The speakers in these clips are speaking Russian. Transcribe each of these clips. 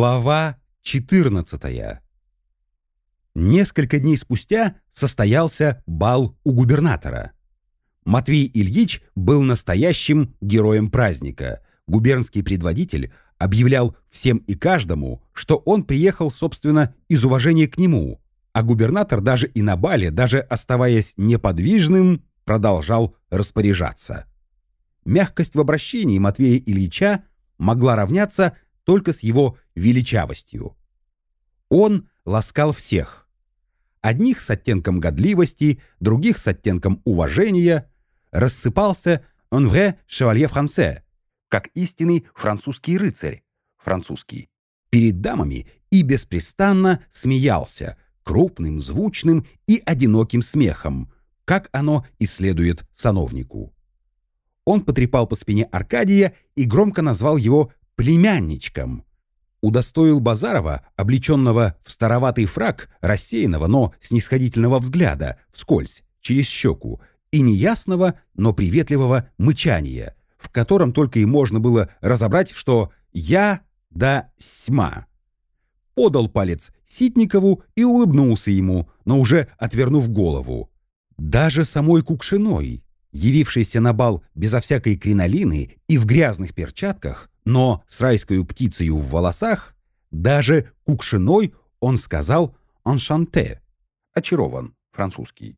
Глава 14 Несколько дней спустя состоялся бал у губернатора. Матвей Ильич был настоящим героем праздника. Губернский предводитель объявлял всем и каждому, что он приехал, собственно, из уважения к нему, а губернатор даже и на бале, даже оставаясь неподвижным, продолжал распоряжаться. Мягкость в обращении Матвея Ильича могла равняться только с его величавостью. Он ласкал всех. Одних с оттенком годливости, других с оттенком уважения. Рассыпался «un vrai chevalier français», как истинный французский рыцарь, французский, перед дамами и беспрестанно смеялся крупным, звучным и одиноким смехом, как оно и следует сановнику. Он потрепал по спине Аркадия и громко назвал его племянничком. Удостоил Базарова, облеченного в староватый фраг, рассеянного, но снисходительного взгляда, вскользь, через щеку, и неясного, но приветливого мычания, в котором только и можно было разобрать, что «я да сьма». Подал палец Ситникову и улыбнулся ему, но уже отвернув голову. Даже самой Кукшиной, явившейся на бал безо всякой кринолины и в грязных перчатках, но с райской птицей в волосах, даже Кукшиной он сказал «аншанте» — очарован, французский.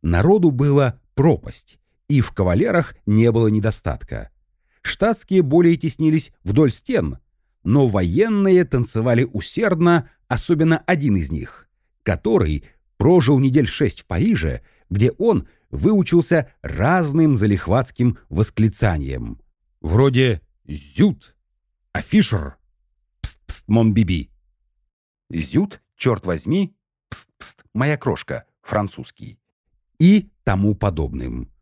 Народу было пропасть, и в кавалерах не было недостатка. Штатские более теснились вдоль стен, но военные танцевали усердно, особенно один из них, который прожил недель шесть в Париже, где он выучился разным залихватским восклицаниям, вроде «Зют», «Афишер», «Пст-пст, Монбиби». «Зют, черт возьми», «Пст-пст, моя крошка», французский, и тому подобным.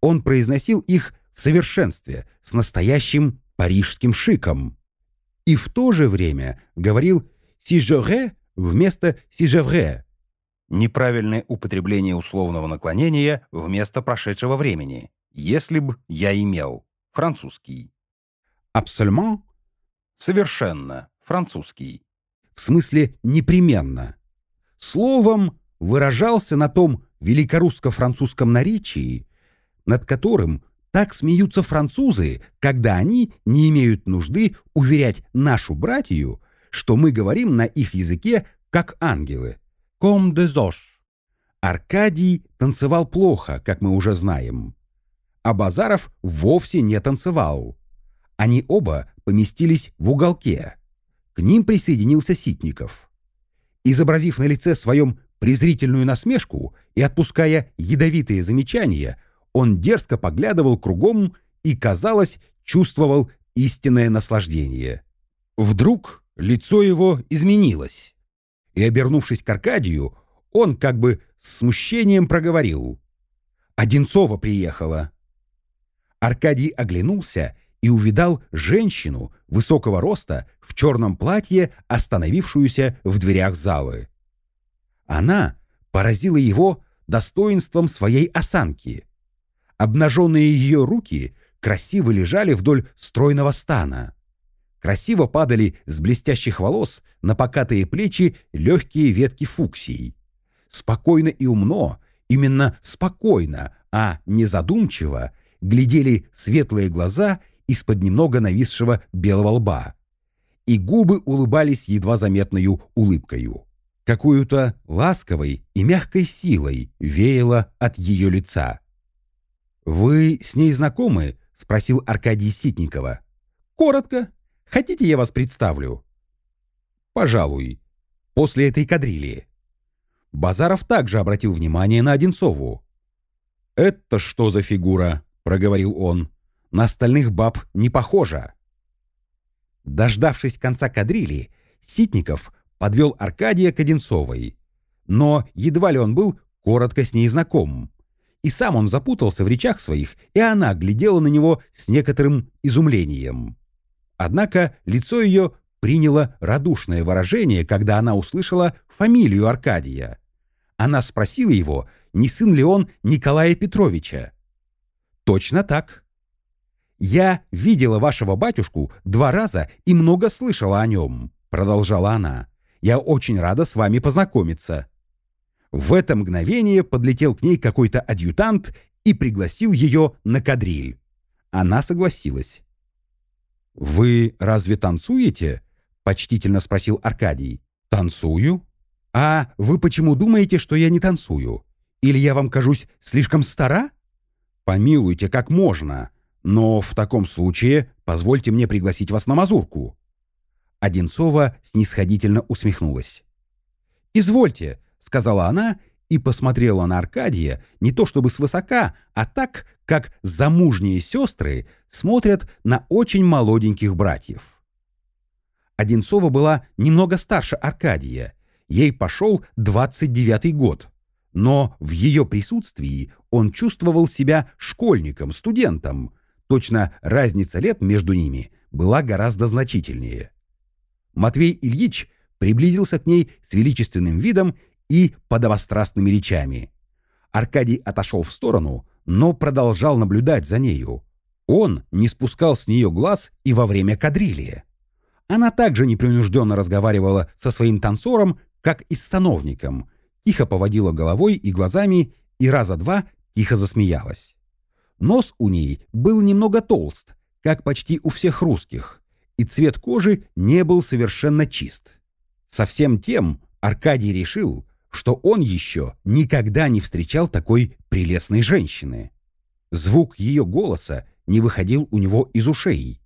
Он произносил их в совершенстве, с настоящим парижским шиком. И в то же время говорил «сижере» вместо «сижевре», неправильное употребление условного наклонения вместо прошедшего времени, если б я имел, французский. Абсолютно? Совершенно, французский. В смысле непременно. Словом, выражался на том великорусско-французском наречии, над которым так смеются французы, когда они не имеют нужды уверять нашу братью, что мы говорим на их языке как ангелы. Ком де зош. Аркадий танцевал плохо, как мы уже знаем. А Базаров вовсе не танцевал. Они оба поместились в уголке. К ним присоединился Ситников. Изобразив на лице своем презрительную насмешку и отпуская ядовитые замечания, он дерзко поглядывал кругом и, казалось, чувствовал истинное наслаждение. Вдруг лицо его изменилось и, обернувшись к Аркадию, он как бы с смущением проговорил. «Одинцова приехала». Аркадий оглянулся и увидал женщину высокого роста в черном платье, остановившуюся в дверях залы. Она поразила его достоинством своей осанки. Обнаженные ее руки красиво лежали вдоль стройного стана красиво падали с блестящих волос на покатые плечи легкие ветки фуксий. Спокойно и умно, именно спокойно, а не задумчиво, глядели светлые глаза из-под немного нависшего белого лба. И губы улыбались едва заметною улыбкою. Какую-то ласковой и мягкой силой веяло от ее лица. «Вы с ней знакомы?» — спросил Аркадий Ситникова. «Коротко», Хотите, я вас представлю?» «Пожалуй, после этой кадрили». Базаров также обратил внимание на Одинцову. «Это что за фигура?» — проговорил он. «На остальных баб не похожа». Дождавшись конца кадрили, Ситников подвел Аркадия к Одинцовой. Но едва ли он был коротко с ней знаком. И сам он запутался в речах своих, и она глядела на него с некоторым изумлением. Однако лицо ее приняло радушное выражение, когда она услышала фамилию Аркадия. Она спросила его, не сын ли он Николая Петровича. «Точно так». «Я видела вашего батюшку два раза и много слышала о нем», — продолжала она. «Я очень рада с вами познакомиться». В это мгновение подлетел к ней какой-то адъютант и пригласил ее на кадриль. Она согласилась. «Вы разве танцуете?» — почтительно спросил Аркадий. «Танцую? А вы почему думаете, что я не танцую? Или я вам кажусь слишком стара?» «Помилуйте, как можно. Но в таком случае позвольте мне пригласить вас на мазурку». Одинцова снисходительно усмехнулась. «Извольте», — сказала она и посмотрела на Аркадия не то чтобы свысока, а так, как замужние сестры смотрят на очень молоденьких братьев. Одинцова была немного старше Аркадия, ей пошел 29-й год, но в ее присутствии он чувствовал себя школьником, студентом, точно разница лет между ними была гораздо значительнее. Матвей Ильич приблизился к ней с величественным видом и подовострастными речами. Аркадий отошел в сторону, но продолжал наблюдать за нею. Он не спускал с нее глаз и во время кадрилия. Она также непринужденно разговаривала со своим танцором, как и с сановником, тихо поводила головой и глазами и раза два тихо засмеялась. Нос у ней был немного толст, как почти у всех русских, и цвет кожи не был совершенно чист. Совсем тем Аркадий решил, что он еще никогда не встречал такой прелестной женщины. Звук ее голоса не выходил у него из ушей.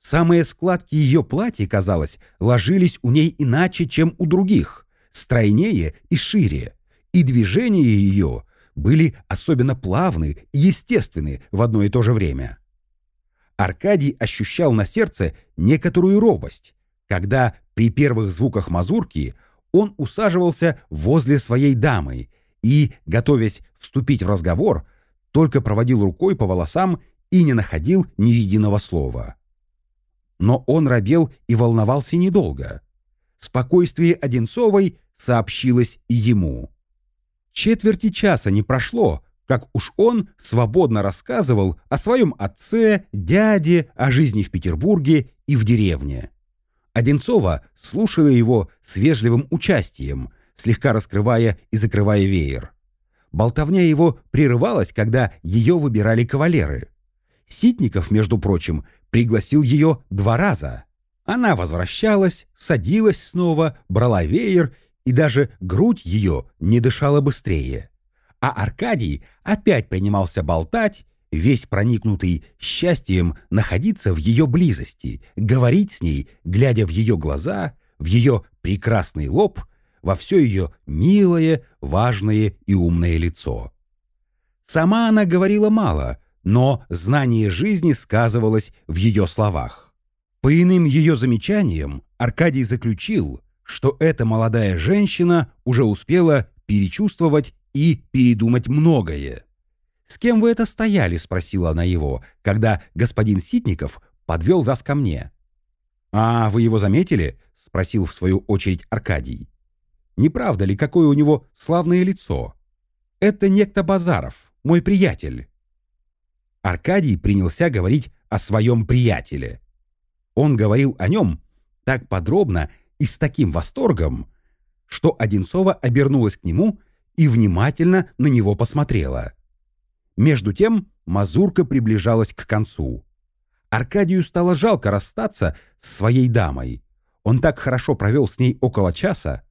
Самые складки ее платья, казалось, ложились у ней иначе, чем у других, стройнее и шире, и движения ее были особенно плавны и естественны в одно и то же время. Аркадий ощущал на сердце некоторую робость, когда при первых звуках мазурки он усаживался возле своей дамы и, готовясь вступить в разговор, только проводил рукой по волосам и не находил ни единого слова. Но он робел и волновался недолго. Спокойствие Одинцовой сообщилось и ему. Четверти часа не прошло, как уж он свободно рассказывал о своем отце, дяде, о жизни в Петербурге и в деревне. Одинцова слушала его с вежливым участием, слегка раскрывая и закрывая веер. Болтовня его прерывалась, когда ее выбирали кавалеры. Ситников, между прочим, пригласил ее два раза. Она возвращалась, садилась снова, брала веер, и даже грудь ее не дышала быстрее. А Аркадий опять принимался болтать, весь проникнутый счастьем находиться в ее близости, говорить с ней, глядя в ее глаза, в ее прекрасный лоб, во все ее милое, важное и умное лицо. Сама она говорила мало, но знание жизни сказывалось в ее словах. По иным ее замечаниям Аркадий заключил, что эта молодая женщина уже успела перечувствовать и передумать многое. «С кем вы это стояли?» — спросила она его, когда господин Ситников подвел вас ко мне. «А вы его заметили?» — спросил в свою очередь Аркадий. «Не правда ли, какое у него славное лицо? Это некто Базаров, мой приятель». Аркадий принялся говорить о своем приятеле. Он говорил о нем так подробно и с таким восторгом, что Одинцова обернулась к нему и внимательно на него посмотрела. Между тем мазурка приближалась к концу. Аркадию стало жалко расстаться с своей дамой. Он так хорошо провел с ней около часа.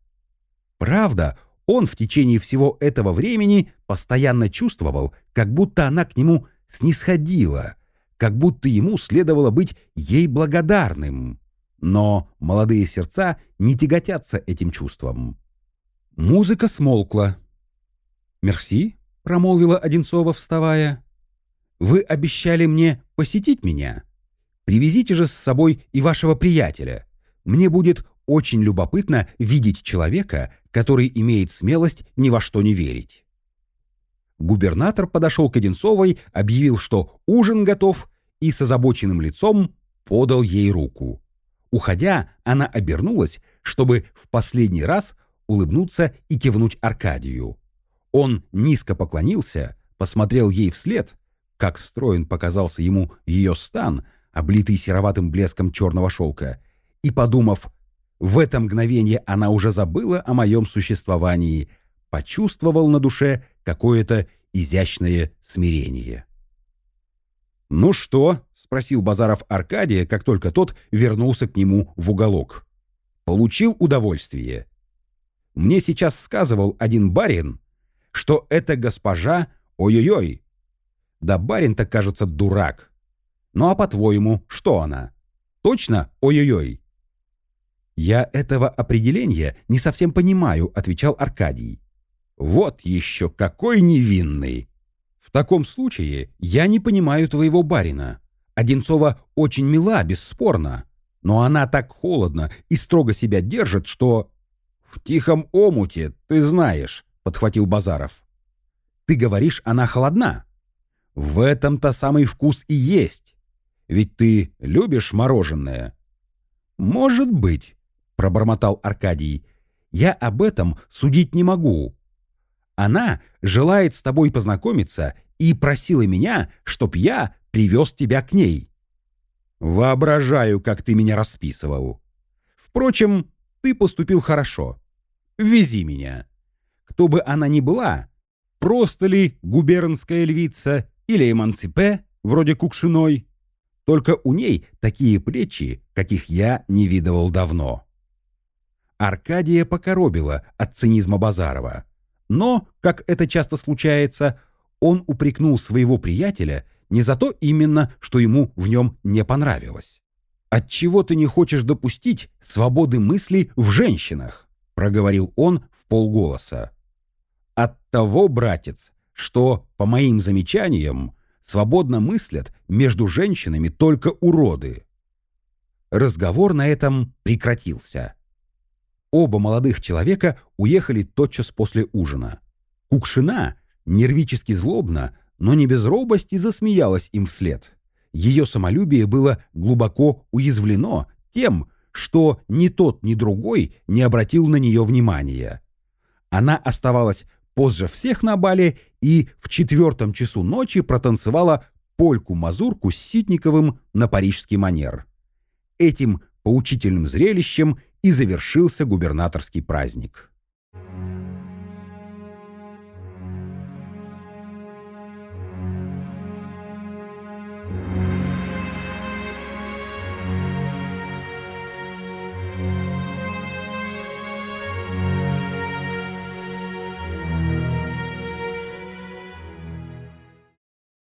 Правда, он в течение всего этого времени постоянно чувствовал, как будто она к нему снисходила, как будто ему следовало быть ей благодарным. Но молодые сердца не тяготятся этим чувством. Музыка смолкла. «Мерси», — промолвила Одинцова, вставая. «Вы обещали мне посетить меня. Привезите же с собой и вашего приятеля. Мне будет очень любопытно видеть человека, который имеет смелость ни во что не верить». Губернатор подошел к Одинцовой, объявил, что ужин готов, и с озабоченным лицом подал ей руку. Уходя, она обернулась, чтобы в последний раз улыбнуться и кивнуть Аркадию. Он низко поклонился, посмотрел ей вслед, как строен показался ему ее стан, облитый сероватым блеском черного шелка, и, подумав, в это мгновение она уже забыла о моем существовании, почувствовал на душе какое-то изящное смирение. «Ну что?» — спросил Базаров Аркадия, как только тот вернулся к нему в уголок. «Получил удовольствие. Мне сейчас сказывал один барин, что это госпожа ой-ой-ой. Да барин-то, кажется, дурак. Ну а по-твоему, что она? Точно ой-ой-ой?» «Я этого определения не совсем понимаю», — отвечал Аркадий. «Вот еще какой невинный!» В таком случае я не понимаю твоего барина. Одинцова очень мила, бесспорно, но она так холодно и строго себя держит, что... В тихом омуте, ты знаешь, — подхватил Базаров. Ты говоришь, она холодна. В этом-то самый вкус и есть. Ведь ты любишь мороженое. Может быть, — пробормотал Аркадий. Я об этом судить не могу. Она желает с тобой познакомиться и просила меня, чтоб я привез тебя к ней. Воображаю, как ты меня расписывал. Впрочем, ты поступил хорошо. Вези меня. Кто бы она ни была, просто ли губернская львица или эмансипе, вроде Кукшиной, только у ней такие плечи, каких я не видывал давно. Аркадия покоробила от цинизма Базарова. Но, как это часто случается, он упрекнул своего приятеля не за то именно, что ему в нем не понравилось. «Отчего ты не хочешь допустить свободы мысли в женщинах?» — проговорил он в полголоса. «От того, братец, что, по моим замечаниям, свободно мыслят между женщинами только уроды». Разговор на этом прекратился. Оба молодых человека уехали тотчас после ужина. Кукшина, нервически злобно, но не без робости, засмеялась им вслед. Ее самолюбие было глубоко уязвлено тем, что ни тот, ни другой не обратил на нее внимания. Она оставалась позже всех на бале и в четвертом часу ночи протанцевала польку-мазурку с Ситниковым на парижский манер. Этим поучительным зрелищем и завершился губернаторский праздник.